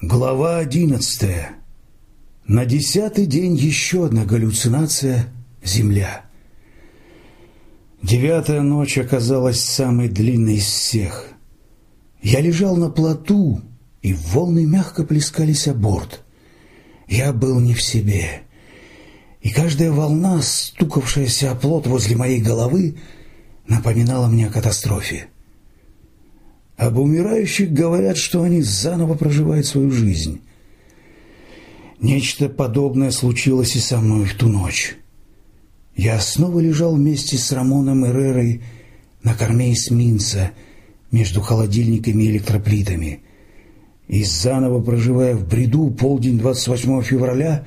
Глава одиннадцатая. На десятый день еще одна галлюцинация – Земля. Девятая ночь оказалась самой длинной из всех. Я лежал на плоту, и волны мягко плескались о борт. Я был не в себе, и каждая волна, стукавшаяся о плот возле моей головы, напоминала мне о катастрофе. Об умирающих говорят, что они заново проживают свою жизнь. Нечто подобное случилось и со мной в ту ночь. Я снова лежал вместе с Рамоном Эрерой на корме эсминца между холодильниками и электроплитами. И заново проживая в бреду полдень 28 февраля,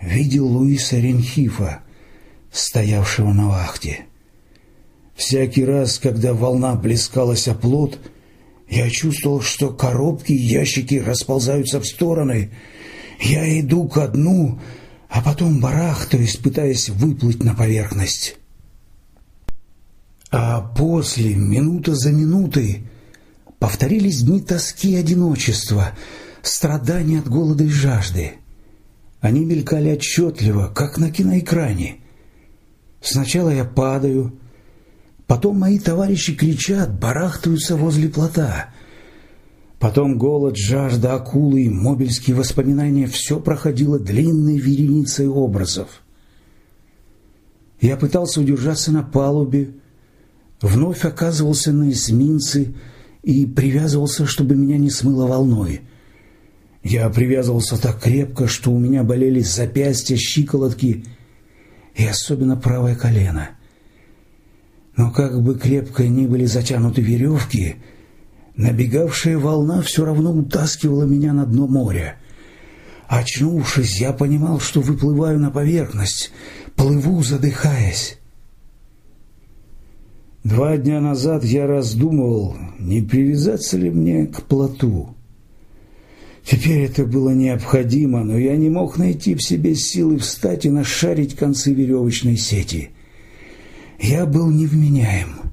видел Луиса Ренхифа, стоявшего на вахте. Всякий раз, когда волна плескалась о плот, я чувствовал, что коробки и ящики расползаются в стороны. Я иду ко дну, а потом барахтаюсь, пытаясь выплыть на поверхность. А после, минута за минутой, повторились дни тоски и одиночества, страдания от голода и жажды. Они мелькали отчетливо, как на киноэкране. Сначала я падаю, Потом мои товарищи кричат, барахтаются возле плота. Потом голод, жажда, акулы и мобильские воспоминания все проходило длинной вереницей образов. Я пытался удержаться на палубе, вновь оказывался на эсминце и привязывался, чтобы меня не смыло волной. Я привязывался так крепко, что у меня болели запястья, щиколотки и особенно правое колено. Но как бы крепко ни были затянуты веревки, набегавшая волна все равно утаскивала меня на дно моря. Очнувшись, я понимал, что выплываю на поверхность, плыву, задыхаясь. Два дня назад я раздумывал, не привязаться ли мне к плоту. Теперь это было необходимо, но я не мог найти в себе силы встать и нашарить концы веревочной сети — я был невменяем.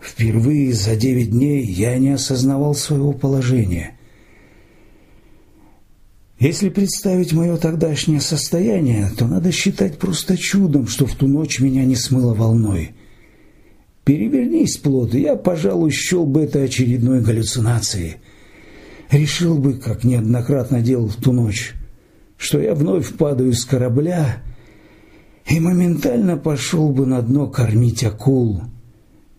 Впервые за девять дней я не осознавал своего положения. Если представить мое тогдашнее состояние, то надо считать просто чудом, что в ту ночь меня не смыло волной. Перевернись, плод, я, пожалуй, счел бы это очередной галлюцинацией. Решил бы, как неоднократно делал в ту ночь, что я вновь падаю с корабля и моментально пошел бы на дно кормить акул,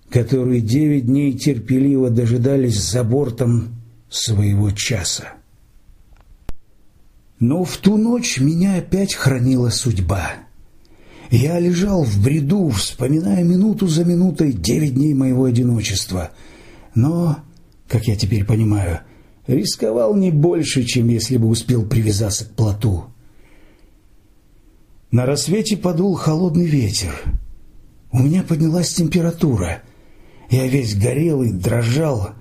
которые девять дней терпеливо дожидались за бортом своего часа. Но в ту ночь меня опять хранила судьба. Я лежал в бреду, вспоминая минуту за минутой девять дней моего одиночества, но, как я теперь понимаю, рисковал не больше, чем если бы успел привязаться к плоту. На рассвете подул холодный ветер. У меня поднялась температура. Я весь горел и дрожал.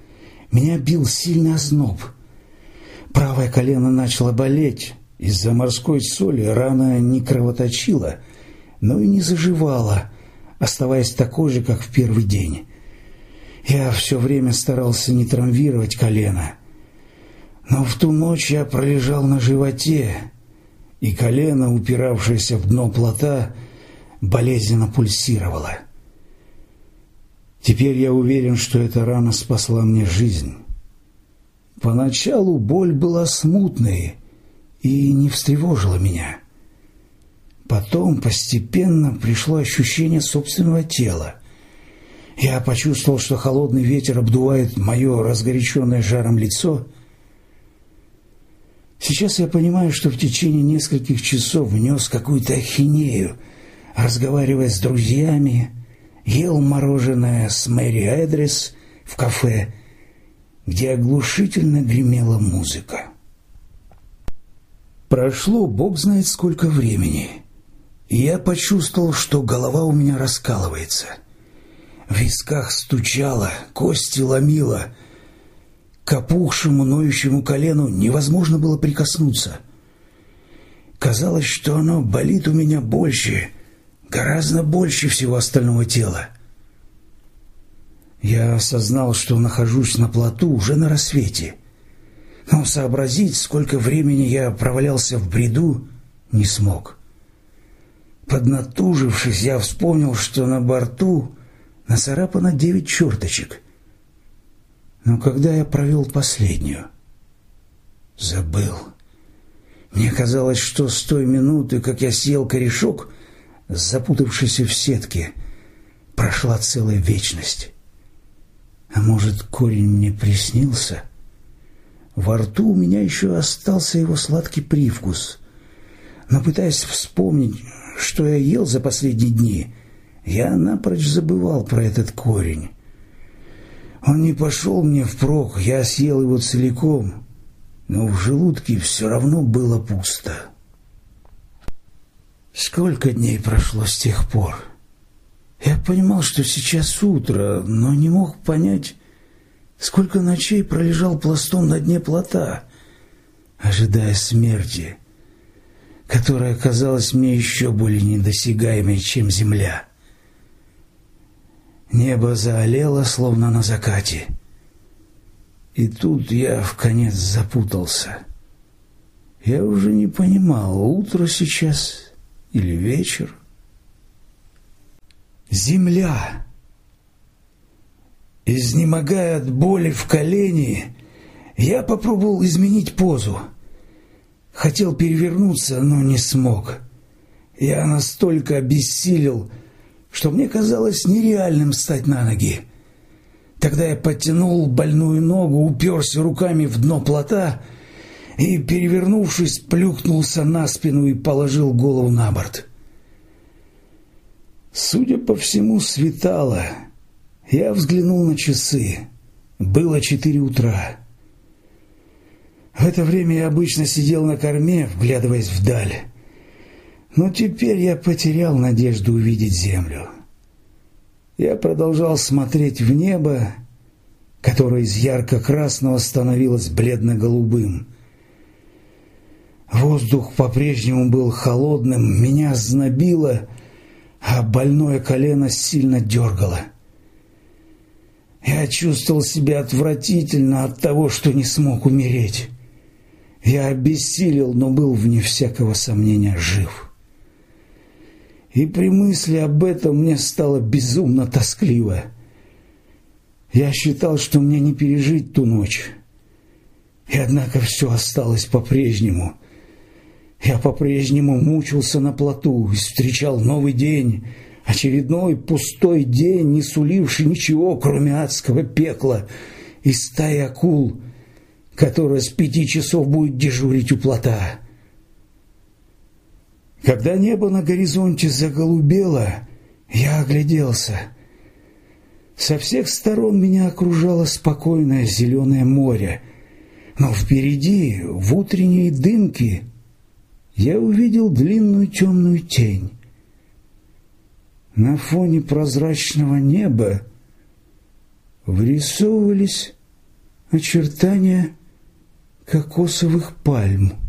Меня бил сильный озноб. Правое колено начало болеть. Из-за морской соли рана не кровоточила, но и не заживала, оставаясь такой же, как в первый день. Я все время старался не травмировать колено. Но в ту ночь я пролежал на животе, и колено, упиравшееся в дно плота, болезненно пульсировало. Теперь я уверен, что эта рана спасла мне жизнь. Поначалу боль была смутной и не встревожила меня. Потом постепенно пришло ощущение собственного тела. Я почувствовал, что холодный ветер обдувает мое разгоряченное жаром лицо – Сейчас я понимаю, что в течение нескольких часов внес какую-то ахинею, разговаривая с друзьями, ел мороженое с Мэри Эдрис в кафе, где оглушительно гремела музыка. Прошло бог знает сколько времени, и я почувствовал, что голова у меня раскалывается. В висках стучало, кости ломило — к опухшему, ноющему колену невозможно было прикоснуться. Казалось, что оно болит у меня больше, гораздо больше всего остального тела. Я осознал, что нахожусь на плоту уже на рассвете. но сообразить, сколько времени я провалялся в бреду, не смог. Поднатужившись, я вспомнил, что на борту нацарапано девять черточек. Но когда я провел последнюю? Забыл. Мне казалось, что с той минуты, как я съел корешок, запутавшийся в сетке, прошла целая вечность. А может, корень мне приснился? Во рту у меня еще остался его сладкий привкус. Но пытаясь вспомнить, что я ел за последние дни, я напрочь забывал про этот корень. Он не пошел мне впрок, я съел его целиком, но в желудке все равно было пусто. Сколько дней прошло с тех пор? Я понимал, что сейчас утро, но не мог понять, сколько ночей пролежал пластом на дне плота, ожидая смерти, которая казалась мне еще более недосягаемой, чем земля. Небо заолело, словно на закате. И тут я в конец запутался. Я уже не понимал, утро сейчас или вечер. Земля. Изнемогая от боли в колене, я попробовал изменить позу. Хотел перевернуться, но не смог. Я настолько обессилел, что мне казалось нереальным встать на ноги. Тогда я подтянул больную ногу, уперся руками в дно плота и, перевернувшись, плюхнулся на спину и положил голову на борт. Судя по всему, светало. Я взглянул на часы. Было четыре утра. В это время я обычно сидел на корме, вглядываясь вдаль. Но теперь я потерял надежду увидеть землю. Я продолжал смотреть в небо, которое из ярко-красного становилось бледно-голубым. Воздух по-прежнему был холодным, меня знобило, а больное колено сильно дергало. Я чувствовал себя отвратительно от того, что не смог умереть. Я обессилел, но был вне всякого сомнения жив. И при мысли об этом мне стало безумно тоскливо. Я считал, что мне не пережить ту ночь. И однако все осталось по-прежнему. Я по-прежнему мучился на плоту и встречал новый день, очередной пустой день, не суливший ничего, кроме адского пекла и стаи акул, которая с пяти часов будет дежурить у плота. Когда небо на горизонте заголубело, я огляделся. Со всех сторон меня окружало спокойное зеленое море, но впереди, в утренней дымке, я увидел длинную темную тень. На фоне прозрачного неба вырисовывались очертания кокосовых пальм.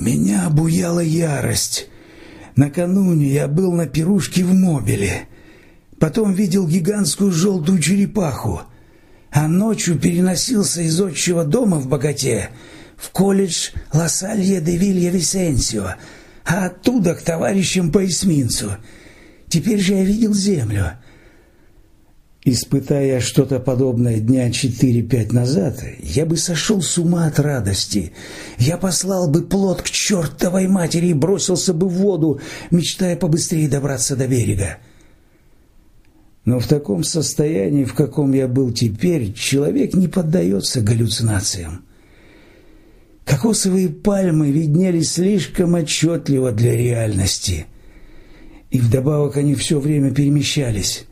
Меня обуяла ярость. Накануне я был на пирушке в Мобиле. Потом видел гигантскую желтую черепаху. А ночью переносился из отчего дома в Богате в колледж Лассалье де Вилья Висенсио, а оттуда к товарищам по эсминцу. Теперь же я видел землю — Испытая что-то подобное дня четыре-пять назад, я бы сошел с ума от радости. Я послал бы плод к чертовой матери и бросился бы в воду, мечтая побыстрее добраться до берега. Но в таком состоянии, в каком я был теперь, человек не поддается галлюцинациям. Кокосовые пальмы виднелись слишком отчетливо для реальности. И вдобавок они все время перемещались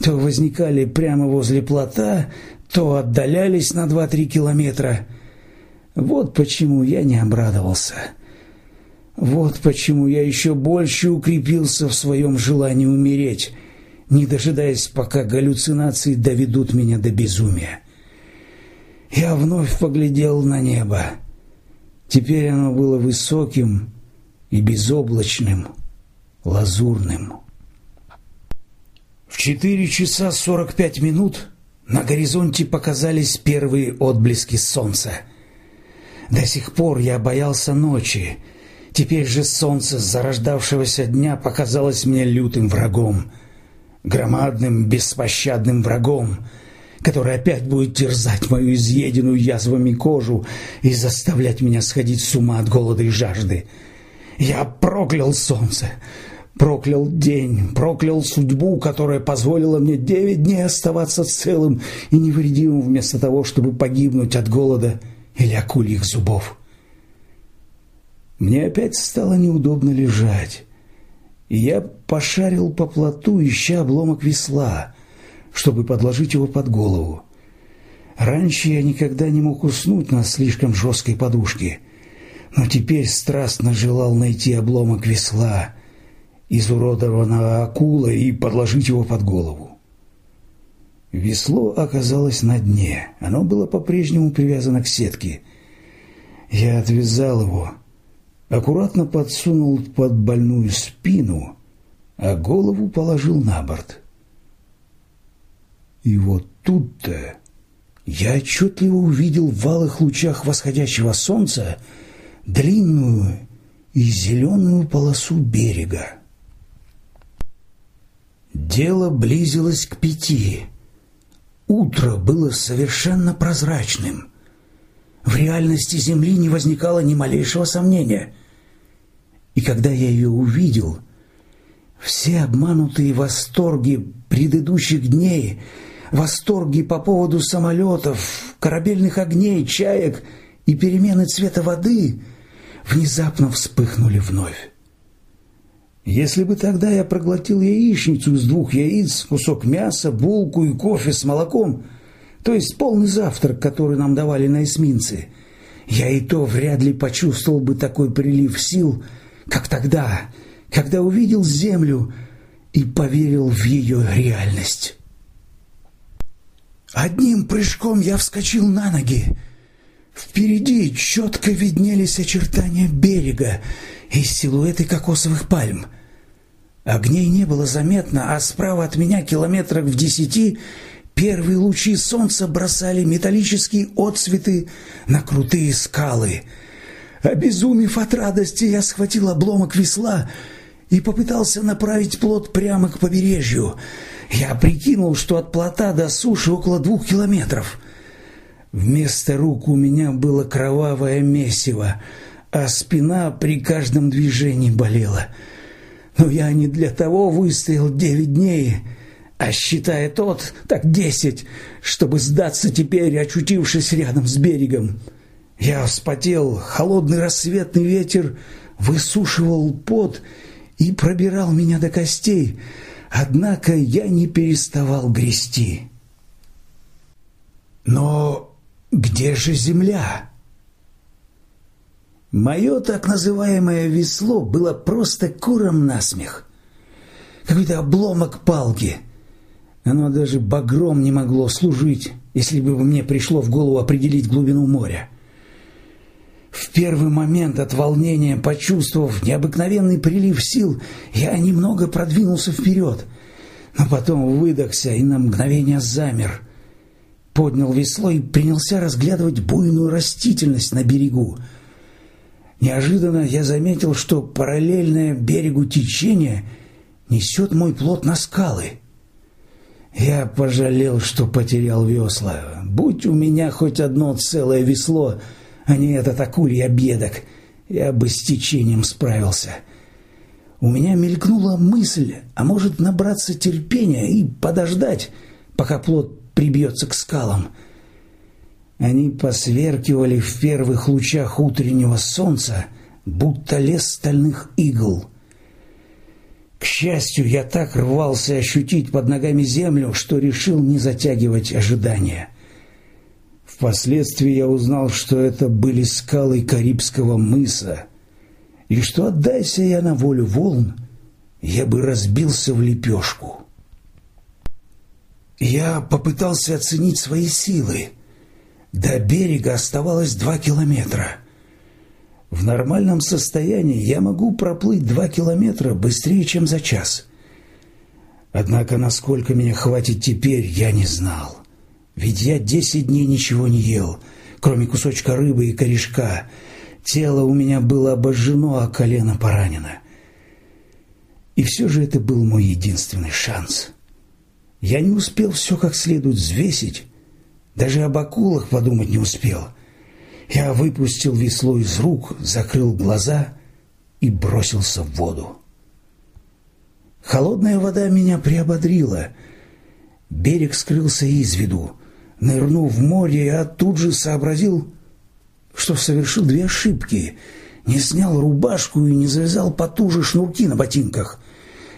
то возникали прямо возле плота, то отдалялись на два-три километра. Вот почему я не обрадовался. Вот почему я еще больше укрепился в своем желании умереть, не дожидаясь, пока галлюцинации доведут меня до безумия. Я вновь поглядел на небо. Теперь оно было высоким и безоблачным, лазурным. В четыре часа сорок пять минут На горизонте показались первые отблески солнца. До сих пор я боялся ночи. Теперь же солнце зарождавшегося дня показалось мне лютым врагом, громадным беспощадным врагом, который опять будет терзать мою изъеденную язвами кожу и заставлять меня сходить с ума от голода и жажды. Я проклял солнце, проклял день, проклял судьбу, которая позволила мне девять дней оставаться целым и невредимым вместо того, чтобы погибнуть от голода или акульих зубов. Мне опять стало неудобно лежать, и я пошарил по плоту, ища обломок весла, чтобы подложить его под голову. Раньше я никогда не мог уснуть на слишком жесткой подушке, но теперь страстно желал найти обломок весла, изуродованного акулы, и подложить его под голову. Весло оказалось на дне. Оно было по-прежнему привязано к сетке. Я отвязал его, аккуратно подсунул под больную спину, а голову положил на борт. И вот тут-то я отчетливо увидел в валых лучах восходящего солнца длинную и зеленую полосу берега. Дело близилось к пяти. Утро было совершенно прозрачным. В реальности Земли не возникало ни малейшего сомнения. И когда я ее увидел, все обманутые восторги предыдущих дней – восторги по поводу самолетов, корабельных огней, чаек и перемены цвета воды внезапно вспыхнули вновь. Если бы тогда я проглотил яичницу из двух яиц, кусок мяса, булку и кофе с молоком, то есть полный завтрак, который нам давали на эсминце, я и то вряд ли почувствовал бы такой прилив сил, как тогда, когда увидел землю и поверил в ее реальность. Одним прыжком я вскочил на ноги. Впереди четко виднелись очертания берега и силуэты кокосовых пальм. Огней не было заметно, а справа от меня километрах в десяти первые лучи солнца бросали металлические отсветы на крутые скалы. Обезумев от радости, я схватил обломок весла и попытался направить плот прямо к побережью — я прикинул, что от плота до суши около двух километров. Вместо рук у меня было кровавое месиво, а спина при каждом движении болела. Но я не для того выстоял девять дней, а считая тот, так десять, чтобы сдаться теперь, очутившись рядом с берегом. Я вспотел, холодный рассветный ветер высушивал пот и пробирал меня до костей — Однако я не переставал грести. Но где же земля? Мое так называемое весло было просто куром насмех. Какой-то обломок палки. Оно даже багром не могло служить, если бы мне пришло в голову определить глубину моря. В первый момент от волнения, почувствовав необыкновенный прилив сил, я немного продвинулся вперед, но потом выдохся и на мгновение замер. Поднял весло и принялся разглядывать буйную растительность на берегу. Неожиданно я заметил, что параллельное берегу течение несет мой плот на скалы. Я пожалел, что потерял весла. Будь у меня хоть одно целое весло — а не этот акулий обедок. Я бы с течением справился. У меня мелькнула мысль, а может набраться терпения и подождать, пока плод прибьется к скалам. Они посверкивали в первых лучах утреннего солнца, будто лес стальных игл. К счастью, я так рвался ощутить под ногами землю, что решил не затягивать ожидания. Впоследствии я узнал, что это были скалы Карибского мыса, и что, отдайся я на волю волн, я бы разбился в лепешку. Я попытался оценить свои силы. До берега оставалось два километра. В нормальном состоянии я могу проплыть два километра быстрее, чем за час. Однако, насколько меня хватит теперь, я не знал. Ведь я десять дней ничего не ел, кроме кусочка рыбы и корешка. Тело у меня было обожжено, а колено поранено. И все же это был мой единственный шанс. Я не успел все как следует взвесить, даже об акулах подумать не успел. Я выпустил весло из рук, закрыл глаза и бросился в воду. Холодная вода меня приободрила. Берег скрылся из виду. Нырнув в море, я тут же сообразил, что совершил две ошибки. Не снял рубашку и не завязал потуже шнурки на ботинках.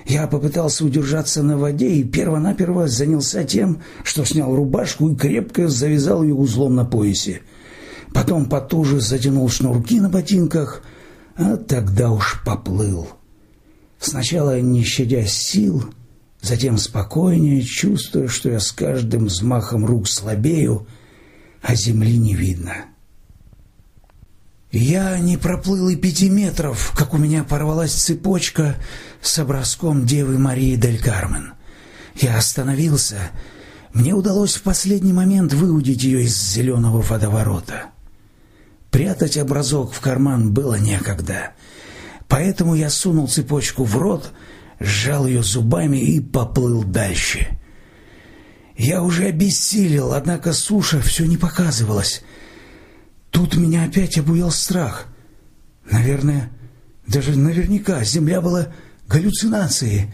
Я попытался удержаться на воде и перво-наперво занялся тем, что снял рубашку и крепко завязал ее узлом на поясе. Потом потуже затянул шнурки на ботинках, а тогда уж поплыл. Сначала не щадя сил, затем спокойнее, чувствуя, что я с каждым взмахом рук слабею, а земли не видно. Я не проплыл и пяти метров, как у меня порвалась цепочка с образком Девы Марии Дель Кармен. Я остановился. Мне удалось в последний момент выудить ее из зеленого водоворота. Прятать образок в карман было некогда. Поэтому я сунул цепочку в рот, сжал ее зубами и поплыл дальше. Я уже обессилел, однако суша все не показывалась. Тут меня опять обуял страх. Наверное, даже наверняка земля была галлюцинацией.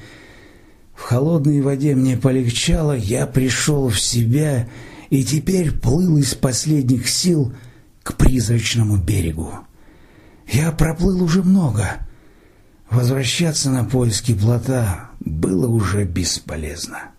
В холодной воде мне полегчало, я пришел в себя и теперь плыл из последних сил к призрачному берегу. Я проплыл уже много. Возвращаться на поиски плота было уже бесполезно.